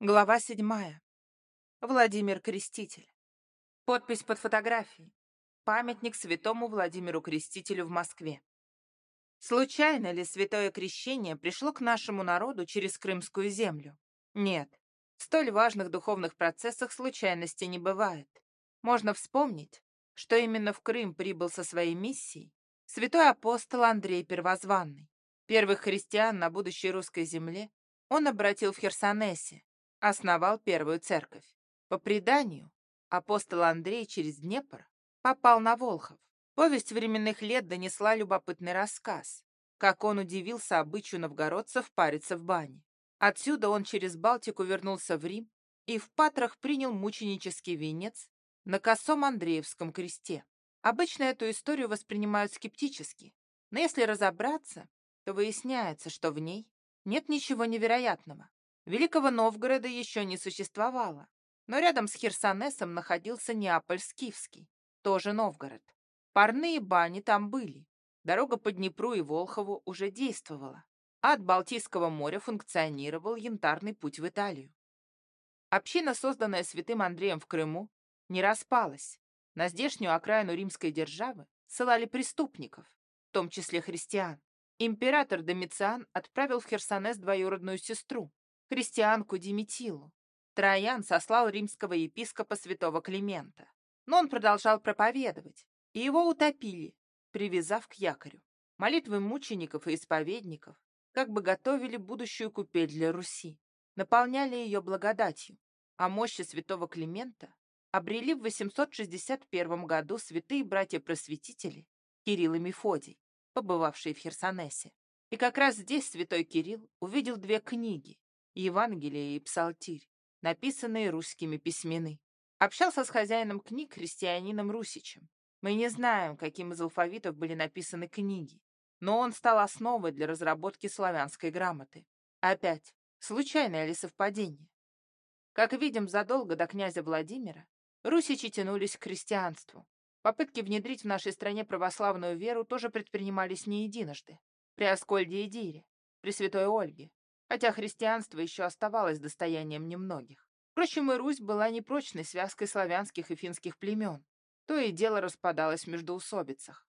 Глава седьмая. Владимир Креститель. Подпись под фотографией. Памятник святому Владимиру Крестителю в Москве. Случайно ли святое крещение пришло к нашему народу через Крымскую землю? Нет. В столь важных духовных процессах случайности не бывает. Можно вспомнить, что именно в Крым прибыл со своей миссией святой апостол Андрей Первозванный. Первых христиан на будущей русской земле он обратил в Херсонесе, основал первую церковь. По преданию, апостол Андрей через Днепр попал на Волхов. Повесть временных лет донесла любопытный рассказ, как он удивился обычаю новгородцев париться в бане. Отсюда он через Балтику вернулся в Рим и в Патрах принял мученический венец на косом Андреевском кресте. Обычно эту историю воспринимают скептически, но если разобраться, то выясняется, что в ней нет ничего невероятного. Великого Новгорода еще не существовало, но рядом с Херсонесом находился Неаполь-Скифский, тоже Новгород. Парные бани там были. Дорога по Днепру и Волхову уже действовала, а от Балтийского моря функционировал янтарный путь в Италию. Община, созданная святым Андреем в Крыму, не распалась. На здешнюю окраину римской державы ссылали преступников, в том числе христиан. Император Домициан отправил в Херсонес двоюродную сестру, христианку Диметилу. Троян сослал римского епископа святого Климента. Но он продолжал проповедовать, и его утопили, привязав к якорю. Молитвы мучеников и исповедников как бы готовили будущую купель для Руси, наполняли ее благодатью, а мощи святого Климента обрели в 861 году святые братья-просветители Кирилл и Мефодий, побывавшие в Херсонесе. И как раз здесь святой Кирилл увидел две книги Евангелие и Псалтирь, написанные русскими письмены. Общался с хозяином книг, христианином Русичем. Мы не знаем, каким из алфавитов были написаны книги, но он стал основой для разработки славянской грамоты. Опять, случайное ли совпадение? Как видим, задолго до князя Владимира русичи тянулись к христианству. Попытки внедрить в нашей стране православную веру тоже предпринимались не единожды. При Аскольде и Дире, при Святой Ольге, хотя христианство еще оставалось достоянием немногих. Впрочем, и Русь была непрочной связкой славянских и финских племен. То и дело распадалось в междоусобицах.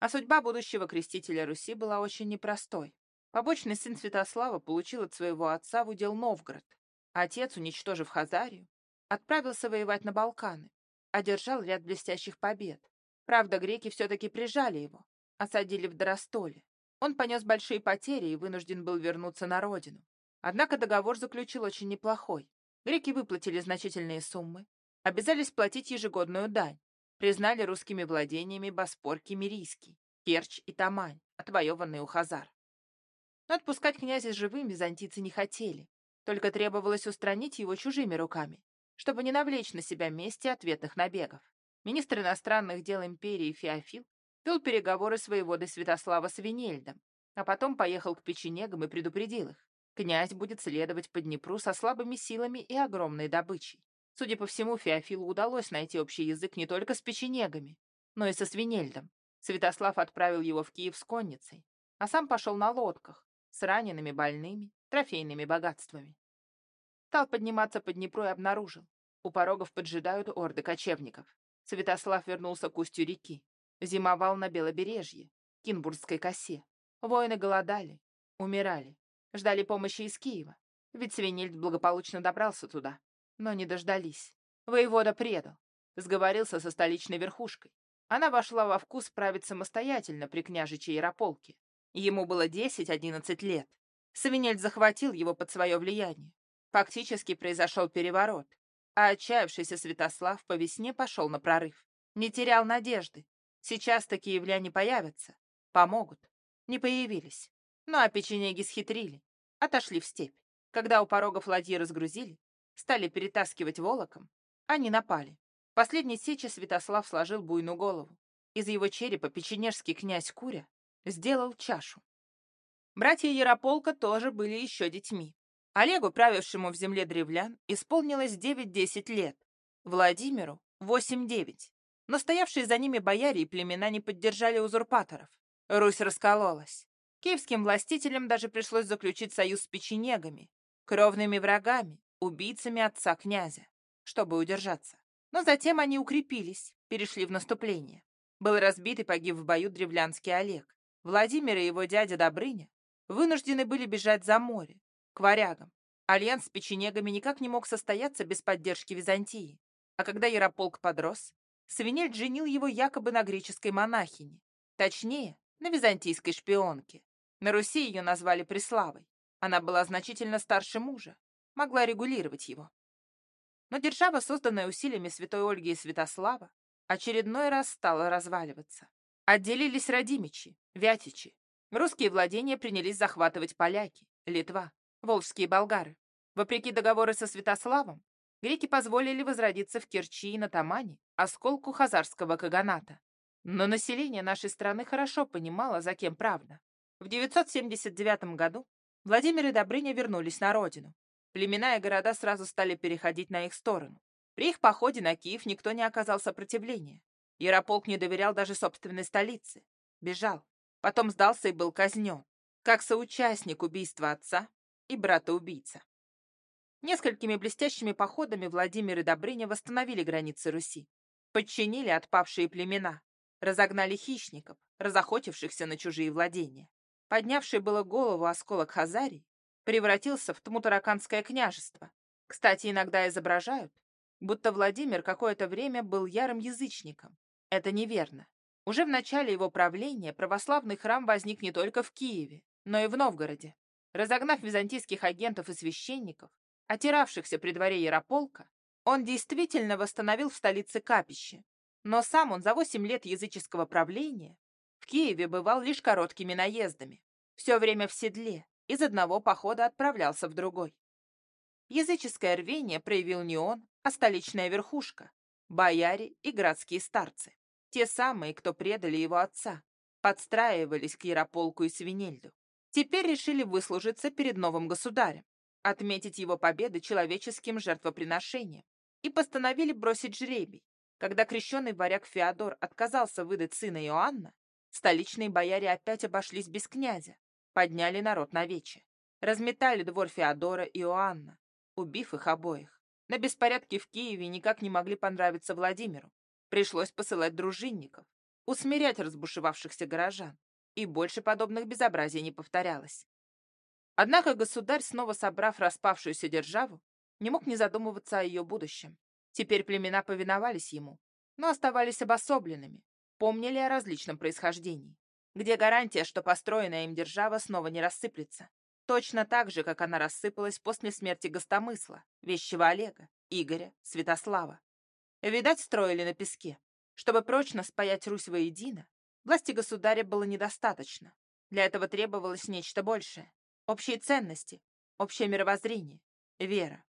А судьба будущего крестителя Руси была очень непростой. Побочный сын Святослава получил от своего отца в удел Новгород. Отец, уничтожив Хазарию, отправился воевать на Балканы, одержал ряд блестящих побед. Правда, греки все-таки прижали его, осадили в Доростоле. Он понес большие потери и вынужден был вернуться на родину. Однако договор заключил очень неплохой. Греки выплатили значительные суммы, обязались платить ежегодную дань, признали русскими владениями Боспор Кемерийский, Керчь и Тамань, отвоеванные у Хазар. Но отпускать князя живым византийцы не хотели, только требовалось устранить его чужими руками, чтобы не навлечь на себя мести ответных набегов. Министр иностранных дел империи Феофил вел переговоры с воеводой Святослава с Венельдом, а потом поехал к печенегам и предупредил их. Князь будет следовать по Днепру со слабыми силами и огромной добычей. Судя по всему, Феофилу удалось найти общий язык не только с печенегами, но и со Свинельдом. Святослав отправил его в Киев с конницей, а сам пошел на лодках с ранеными, больными, трофейными богатствами. Стал подниматься по Днепру и обнаружил. У порогов поджидают орды кочевников. Святослав вернулся к устью реки, Зимовал на Белобережье, Кинбургской косе. Воины голодали, умирали, ждали помощи из Киева. Ведь Свинельд благополучно добрался туда, но не дождались. Воевода предал, сговорился со столичной верхушкой. Она вошла во вкус править самостоятельно при княжиче Ярополке. Ему было 10-11 лет. Свинельд захватил его под свое влияние. Фактически произошел переворот, а отчаявшийся Святослав по весне пошел на прорыв. Не терял надежды, Сейчас такие являния появятся, помогут. Не появились. Ну а печенеги схитрили, отошли в степь. Когда у порогов ладьи разгрузили, стали перетаскивать волоком, они напали. Последний сече Святослав сложил буйную голову. Из его черепа печенежский князь Куря сделал чашу. Братья Ярополка тоже были еще детьми. Олегу, правившему в земле древлян, исполнилось 9-10 лет, Владимиру — 8-9. Но стоявшие за ними бояре и племена не поддержали узурпаторов. Русь раскололась. Киевским властителям даже пришлось заключить союз с печенегами, кровными врагами, убийцами отца князя, чтобы удержаться. Но затем они укрепились, перешли в наступление. Был разбит и погиб в бою древлянский Олег. Владимир и его дядя Добрыня вынуждены были бежать за море, к варягам. Альянс с печенегами никак не мог состояться без поддержки Византии. А когда Ярополк подрос, Свинель женил его якобы на греческой монахине. Точнее, на византийской шпионке. На Руси ее назвали Преславой. Она была значительно старше мужа, могла регулировать его. Но держава, созданная усилиями святой Ольги и Святослава, очередной раз стала разваливаться. Отделились Радимичи, Вятичи. Русские владения принялись захватывать поляки, Литва, волжские болгары. Вопреки договору со Святославом, греки позволили возродиться в Керчи и на Тамане, осколку хазарского каганата. Но население нашей страны хорошо понимало, за кем правда. В 979 году Владимир и Добрыня вернулись на родину. Племена и города сразу стали переходить на их сторону. При их походе на Киев никто не оказал сопротивления. Ярополк не доверял даже собственной столице. Бежал. Потом сдался и был казнен. Как соучастник убийства отца и брата-убийца. Несколькими блестящими походами Владимир и Добрыня восстановили границы Руси. Подчинили отпавшие племена. Разогнали хищников, разохотившихся на чужие владения. Поднявший было голову осколок Хазарий превратился в Тмутараканское княжество. Кстати, иногда изображают, будто Владимир какое-то время был ярым язычником. Это неверно. Уже в начале его правления православный храм возник не только в Киеве, но и в Новгороде. Разогнав византийских агентов и священников, отиравшихся при дворе Ярополка, он действительно восстановил в столице капище. Но сам он за восемь лет языческого правления в Киеве бывал лишь короткими наездами. Все время в седле, из одного похода отправлялся в другой. Языческое рвение проявил не он, а столичная верхушка, бояре и городские старцы. Те самые, кто предали его отца, подстраивались к Ярополку и Свинельду. Теперь решили выслужиться перед новым государем, отметить его победы человеческим жертвоприношением и постановили бросить жребий. Когда крещеный варяг Феодор отказался выдать сына Иоанна, столичные бояре опять обошлись без князя, подняли народ на вече, разметали двор Феодора и Иоанна, убив их обоих. На беспорядки в Киеве никак не могли понравиться Владимиру. Пришлось посылать дружинников, усмирять разбушевавшихся горожан. И больше подобных безобразий не повторялось. Однако государь, снова собрав распавшуюся державу, не мог не задумываться о ее будущем. Теперь племена повиновались ему, но оставались обособленными, помнили о различном происхождении. Где гарантия, что построенная им держава снова не рассыплется? Точно так же, как она рассыпалась после смерти Гостомысла, Вещего Олега, Игоря, Святослава. Видать, строили на песке. Чтобы прочно спаять Русь воедино, власти государя было недостаточно. Для этого требовалось нечто большее. Общие ценности, общее мировоззрение, вера.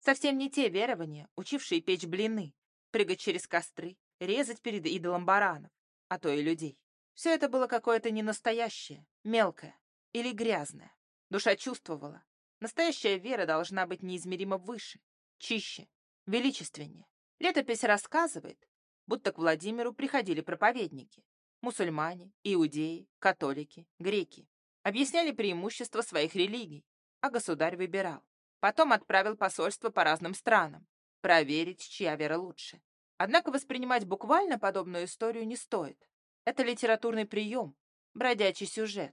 Совсем не те верования, учившие печь блины, прыгать через костры, резать перед идолом баранов, а то и людей. Все это было какое-то ненастоящее, мелкое или грязное. Душа чувствовала. Настоящая вера должна быть неизмеримо выше, чище, величественнее. Летопись рассказывает, будто к Владимиру приходили проповедники. Мусульмане, иудеи, католики, греки. Объясняли преимущества своих религий, а государь выбирал. Потом отправил посольство по разным странам, проверить, чья вера лучше. Однако воспринимать буквально подобную историю не стоит. Это литературный прием, бродячий сюжет.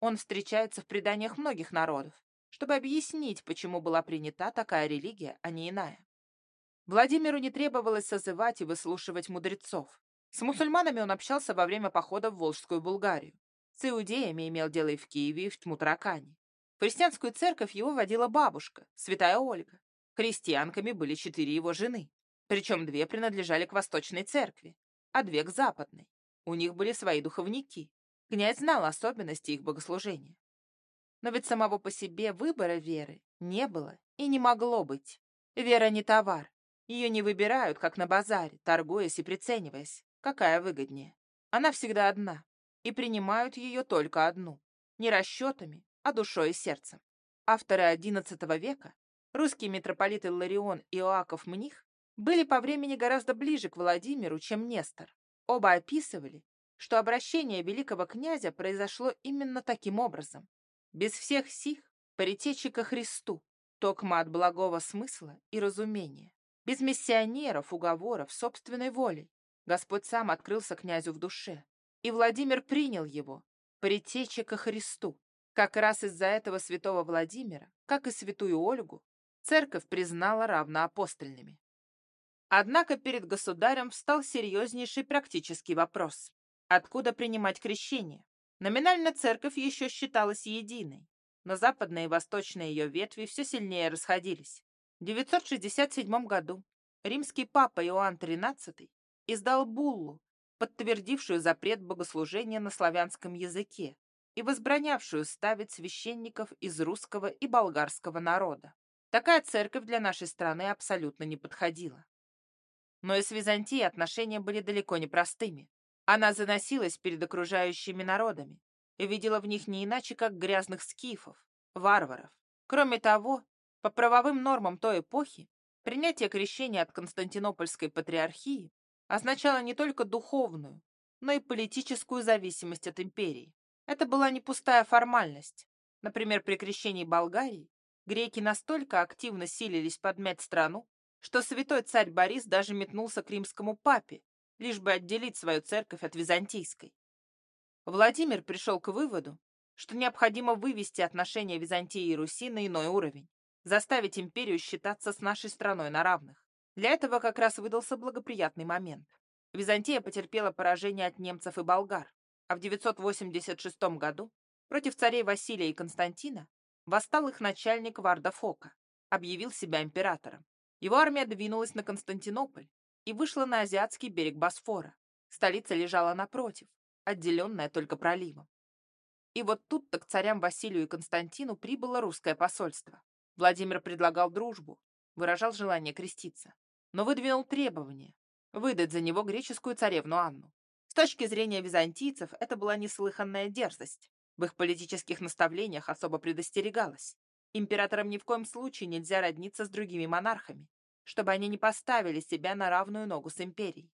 Он встречается в преданиях многих народов, чтобы объяснить, почему была принята такая религия, а не иная. Владимиру не требовалось созывать и выслушивать мудрецов. С мусульманами он общался во время похода в Волжскую Булгарию. С иудеями имел дело и в Киеве, и в Тмутаракане. В христианскую церковь его водила бабушка, святая Ольга. Христианками были четыре его жены. Причем две принадлежали к Восточной церкви, а две к Западной. У них были свои духовники, Князь знал особенности их богослужения. Но ведь самого по себе выбора веры не было и не могло быть. Вера не товар. Ее не выбирают, как на базаре, торгуясь и прицениваясь, какая выгоднее. Она всегда одна, и принимают ее только одну. Не расчетами, а душой и сердцем. Авторы XI века, русские митрополиты Ларион и Иоаков Мних, были по времени гораздо ближе к Владимиру, чем Нестор. Оба описывали, что обращение великого князя произошло именно таким образом. Без всех сих, паритечи Христу, токма от благого смысла и разумения, без миссионеров, уговоров, собственной волей. Господь сам открылся князю в душе, и Владимир принял его, притечи ко Христу. Как раз из-за этого святого Владимира, как и святую Ольгу, церковь признала равноапостольными. Однако перед государем встал серьезнейший практический вопрос. Откуда принимать крещение? Номинально церковь еще считалась единой, но западные и восточные ее ветви все сильнее расходились. В 967 году римский папа Иоанн XIII издал буллу, подтвердившую запрет богослужения на славянском языке и возбранявшую ставить священников из русского и болгарского народа. Такая церковь для нашей страны абсолютно не подходила. Но и с Византией отношения были далеко не простыми. Она заносилась перед окружающими народами и видела в них не иначе, как грязных скифов, варваров. Кроме того, по правовым нормам той эпохи, принятие крещения от Константинопольской патриархии означало не только духовную, но и политическую зависимость от империи. Это была не пустая формальность. Например, при крещении Болгарии греки настолько активно силились подмять страну, что святой царь Борис даже метнулся к римскому папе, лишь бы отделить свою церковь от византийской. Владимир пришел к выводу, что необходимо вывести отношения Византии и Руси на иной уровень, заставить империю считаться с нашей страной на равных. Для этого как раз выдался благоприятный момент. Византия потерпела поражение от немцев и болгар, а в 986 году против царей Василия и Константина восстал их начальник Варда Фока, объявил себя императором. Его армия двинулась на Константинополь, и вышла на азиатский берег Босфора. Столица лежала напротив, отделенная только проливом. И вот тут-то к царям Василию и Константину прибыло русское посольство. Владимир предлагал дружбу, выражал желание креститься, но выдвинул требование выдать за него греческую царевну Анну. С точки зрения византийцев это была неслыханная дерзость. В их политических наставлениях особо предостерегалось. Императорам ни в коем случае нельзя родниться с другими монархами, чтобы они не поставили себя на равную ногу с империей.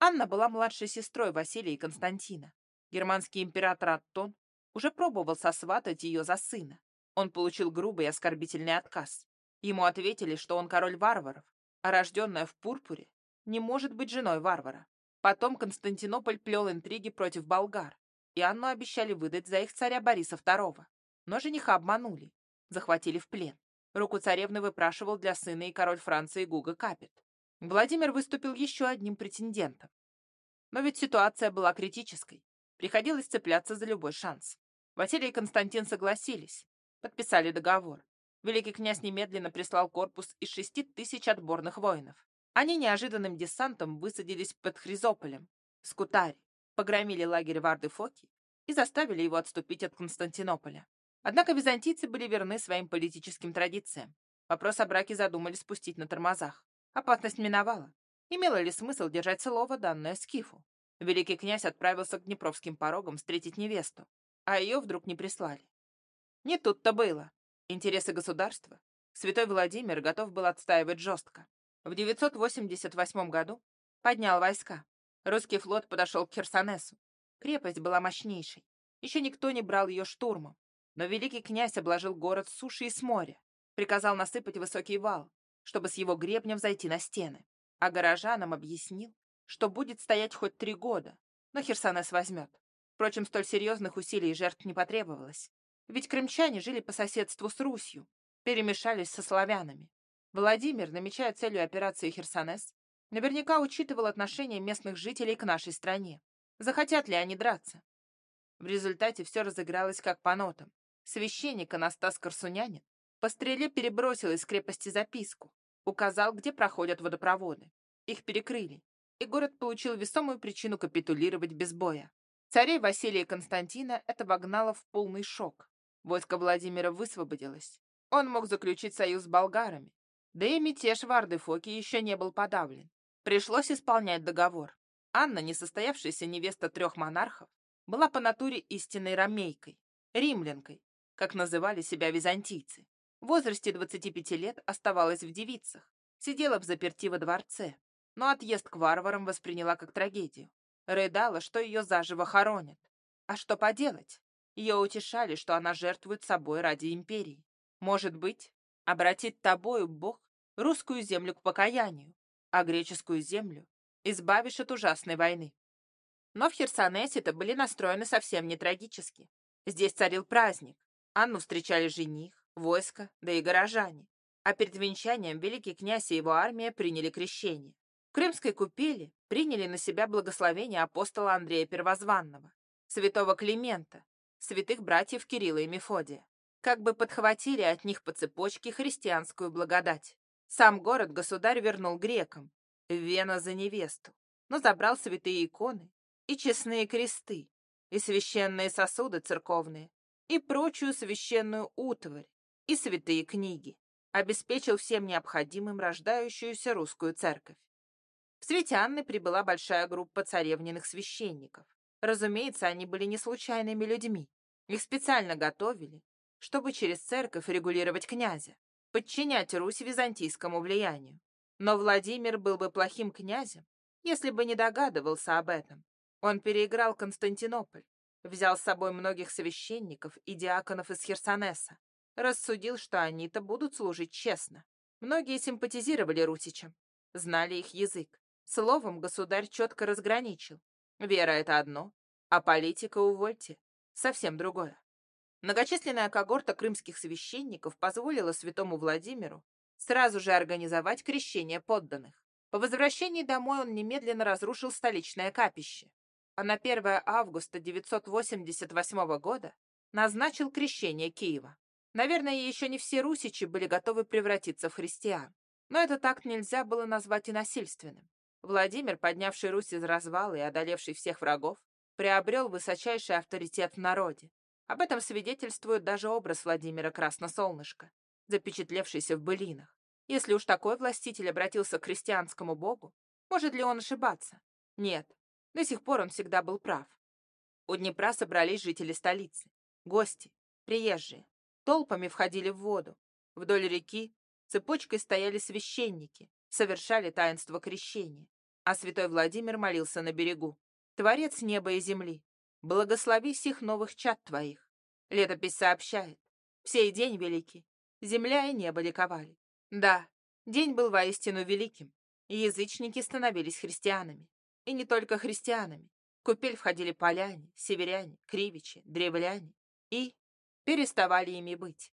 Анна была младшей сестрой Василия и Константина. Германский император Аттон уже пробовал сосватать ее за сына. Он получил грубый и оскорбительный отказ. Ему ответили, что он король варваров, а рожденная в пурпуре не может быть женой варвара. Потом Константинополь плел интриги против болгар, и Анну обещали выдать за их царя Бориса II. Но жениха обманули, захватили в плен. Руку царевны выпрашивал для сына и король Франции Гуга Капет. Владимир выступил еще одним претендентом. Но ведь ситуация была критической. Приходилось цепляться за любой шанс. Василий и Константин согласились, подписали договор. Великий князь немедленно прислал корпус из шести тысяч отборных воинов. Они неожиданным десантом высадились под Хризополем, в Скутаре, погромили лагерь Варды Фоки и заставили его отступить от Константинополя. Однако византийцы были верны своим политическим традициям. Вопрос о браке задумали спустить на тормозах. Опасность миновала. Имело ли смысл держать слово, данное Скифу? Великий князь отправился к Днепровским порогам встретить невесту, а ее вдруг не прислали. Не тут-то было. Интересы государства святой Владимир готов был отстаивать жестко. В 988 году поднял войска. Русский флот подошел к Херсонесу. Крепость была мощнейшей. Еще никто не брал ее штурмом. Но великий князь обложил город с суши и с моря, приказал насыпать высокий вал, чтобы с его гребнем зайти на стены, а горожанам объяснил, что будет стоять хоть три года, но Херсонес возьмет. Впрочем, столь серьезных усилий и жертв не потребовалось, ведь крымчане жили по соседству с Русью, перемешались со славянами. Владимир, намечая целью операции Херсонес, наверняка учитывал отношение местных жителей к нашей стране. Захотят ли они драться? В результате все разыгралось как по нотам. Священник Анастас Корсунянин по стреле перебросил из крепости записку, указал, где проходят водопроводы. Их перекрыли, и город получил весомую причину капитулировать без боя. Царей Василия и Константина это вогнало в полный шок. Войско Владимира высвободилось. Он мог заключить союз с болгарами. Да и мятеж Варды Фоки еще не был подавлен. Пришлось исполнять договор. Анна, несостоявшаяся невеста трех монархов, была по натуре истинной ромейкой, римлянкой, как называли себя византийцы. В возрасте 25 лет оставалась в девицах, сидела в заперти во дворце, но отъезд к варварам восприняла как трагедию. Рыдала, что ее заживо хоронят. А что поделать? Ее утешали, что она жертвует собой ради империи. Может быть, Обратит тобою Бог русскую землю к покаянию, а греческую землю избавишь от ужасной войны. Но в Херсонесе-то были настроены совсем не трагически. Здесь царил праздник. Анну встречали жених, войско, да и горожане. А перед венчанием великий князь и его армия приняли крещение. В Крымской купели приняли на себя благословение апостола Андрея Первозванного, святого Климента, святых братьев Кирилла и Мефодия. Как бы подхватили от них по цепочке христианскую благодать. Сам город государь вернул грекам, Вена за невесту, но забрал святые иконы и честные кресты, и священные сосуды церковные, и прочую священную утварь, и святые книги, обеспечил всем необходимым рождающуюся русскую церковь. В свете Анны прибыла большая группа царевниных священников. Разумеется, они были не случайными людьми. Их специально готовили, чтобы через церковь регулировать князя, подчинять Русь византийскому влиянию. Но Владимир был бы плохим князем, если бы не догадывался об этом. Он переиграл Константинополь, взял с собой многих священников и диаконов из Херсонеса, рассудил, что они-то будут служить честно. Многие симпатизировали русичам, знали их язык. Словом, государь четко разграничил. Вера — это одно, а политика, увольте, совсем другое. Многочисленная когорта крымских священников позволила святому Владимиру сразу же организовать крещение подданных. По возвращении домой он немедленно разрушил столичное капище, а на 1 августа 988 года назначил крещение Киева. Наверное, еще не все русичи были готовы превратиться в христиан, но этот акт нельзя было назвать и насильственным. Владимир, поднявший Русь из развала и одолевший всех врагов, приобрел высочайший авторитет в народе. Об этом свидетельствует даже образ Владимира Красносолнышка, запечатлевшийся в былинах. Если уж такой властитель обратился к христианскому богу, может ли он ошибаться? Нет, до сих пор он всегда был прав. У Днепра собрались жители столицы, гости, приезжие. Толпами входили в воду. Вдоль реки цепочкой стояли священники, совершали таинство крещения. А святой Владимир молился на берегу. «Творец неба и земли, благослови всех новых чад твоих». Летопись сообщает. В сей день великий земля и небо ликовали. Да, день был воистину великим, и язычники становились христианами. И не только христианами. В купель входили поляне, северяне, кривичи, древляне и переставали ими быть.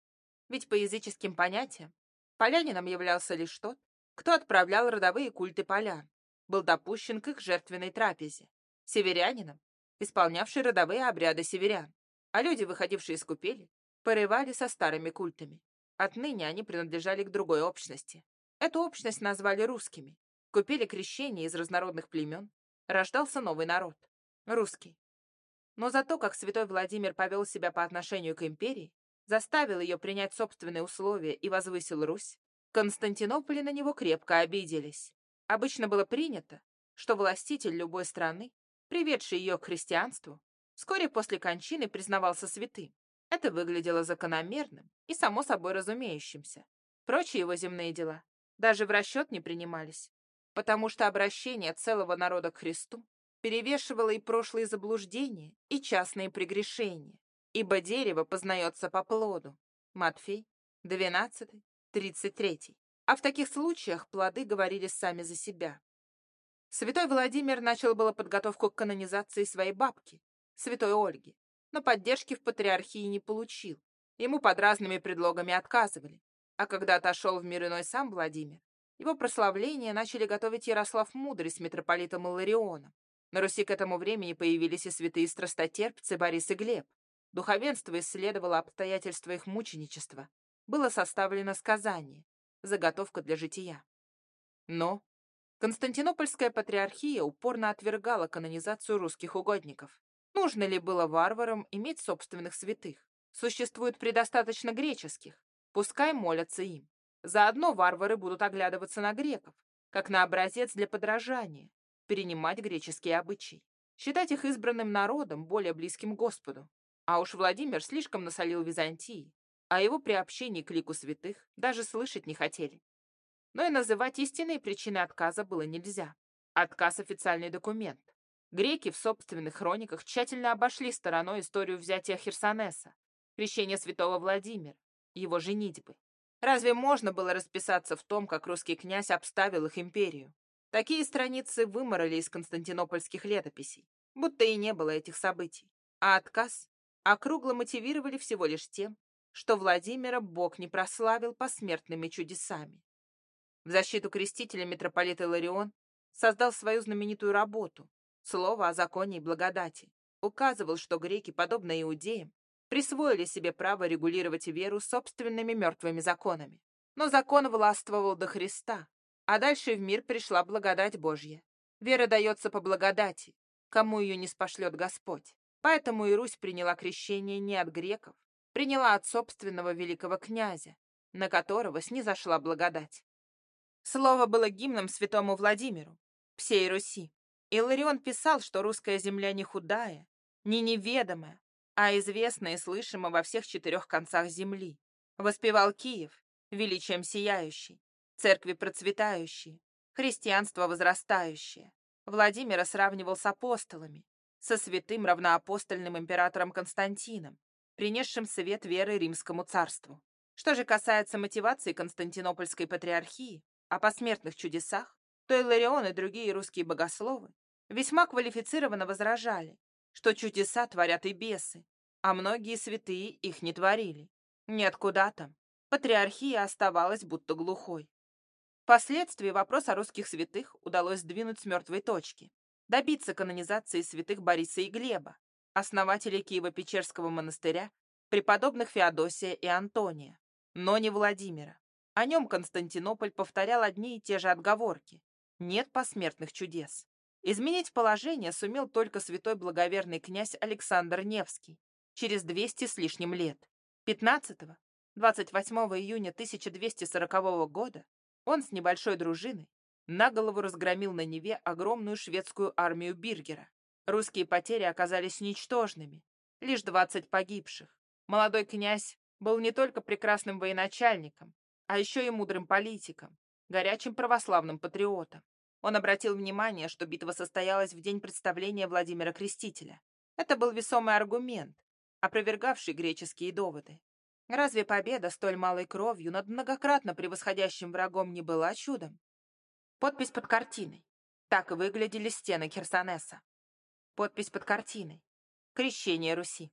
Ведь по языческим понятиям полянином являлся лишь тот, кто отправлял родовые культы полян, был допущен к их жертвенной трапезе. Северянином, исполнявший родовые обряды северян, а люди, выходившие из купели, порывали со старыми культами. Отныне они принадлежали к другой общности. Эту общность назвали русскими. Купили крещение из разнородных племен. Рождался новый народ. Русский. Но за то, как святой Владимир повел себя по отношению к империи, заставил ее принять собственные условия и возвысил Русь, Константинополе на него крепко обиделись. Обычно было принято, что властитель любой страны, приведший ее к христианству, вскоре после кончины признавался святым. Это выглядело закономерным и само собой разумеющимся. Прочие его земные дела даже в расчет не принимались, потому что обращение целого народа к Христу перевешивало и прошлые заблуждения, и частные прегрешения, ибо дерево познается по плоду. Матфей, 12, 33. А в таких случаях плоды говорили сами за себя. Святой Владимир начал было подготовку к канонизации своей бабки, святой Ольги, но поддержки в патриархии не получил. Ему под разными предлогами отказывали. А когда отошел в мир иной сам Владимир, его прославление начали готовить Ярослав Мудрый с митрополитом Иларионом. На Руси к этому времени появились и святые страстотерпцы Борис и Глеб. Духовенство исследовало обстоятельства их мученичества. Было составлено сказание, заготовка для жития. Но Константинопольская патриархия упорно отвергала канонизацию русских угодников. Нужно ли было варварам иметь собственных святых? Существует предостаточно греческих. Пускай молятся им. Заодно варвары будут оглядываться на греков, как на образец для подражания, перенимать греческие обычаи, считать их избранным народом, более близким Господу. А уж Владимир слишком насолил Византии, а его приобщении к лику святых даже слышать не хотели. Но и называть истинные причины отказа было нельзя. Отказ — официальный документ. Греки в собственных хрониках тщательно обошли стороной историю взятия Херсонеса, крещения святого Владимира, его женитьбы. Разве можно было расписаться в том, как русский князь обставил их империю? Такие страницы выморали из константинопольских летописей, будто и не было этих событий. А отказ округло мотивировали всего лишь тем, что Владимира Бог не прославил посмертными чудесами. В защиту крестителя митрополит Иларион создал свою знаменитую работу «Слово о законе и благодати», указывал, что греки, подобно иудеям, присвоили себе право регулировать веру собственными мертвыми законами. Но закон властвовал до Христа, а дальше в мир пришла благодать Божья. Вера дается по благодати, кому ее не спошлет Господь. Поэтому и Русь приняла крещение не от греков, приняла от собственного великого князя, на которого снизошла благодать. Слово было гимном святому Владимиру, всей Руси. Иларион писал, что русская земля не худая, не неведомая, а известна и слышима во всех четырех концах земли. Воспевал Киев, величием сияющий, церкви процветающие, христианство возрастающее. Владимира сравнивал с апостолами, со святым равноапостольным императором Константином, принесшим свет веры римскому царству. Что же касается мотивации Константинопольской патриархии, о посмертных чудесах, то Иларион и другие русские богословы весьма квалифицированно возражали, что чудеса творят и бесы, а многие святые их не творили. Нет, куда там. Патриархия оставалась будто глухой. Впоследствии вопрос о русских святых удалось сдвинуть с мертвой точки, добиться канонизации святых Бориса и Глеба, основателей Киево-Печерского монастыря, преподобных Феодосия и Антония, но не Владимира. О нем Константинополь повторял одни и те же отговорки. Нет посмертных чудес. Изменить положение сумел только святой благоверный князь Александр Невский через 200 с лишним лет. 15-28 июня 1240 года он с небольшой дружиной на голову разгромил на Неве огромную шведскую армию Биргера. Русские потери оказались ничтожными, лишь 20 погибших. Молодой князь был не только прекрасным военачальником, а еще и мудрым политиком, горячим православным патриотом. Он обратил внимание, что битва состоялась в день представления Владимира Крестителя. Это был весомый аргумент, опровергавший греческие доводы. Разве победа столь малой кровью над многократно превосходящим врагом не была чудом? Подпись под картиной. Так выглядели стены Херсонеса. Подпись под картиной. Крещение Руси.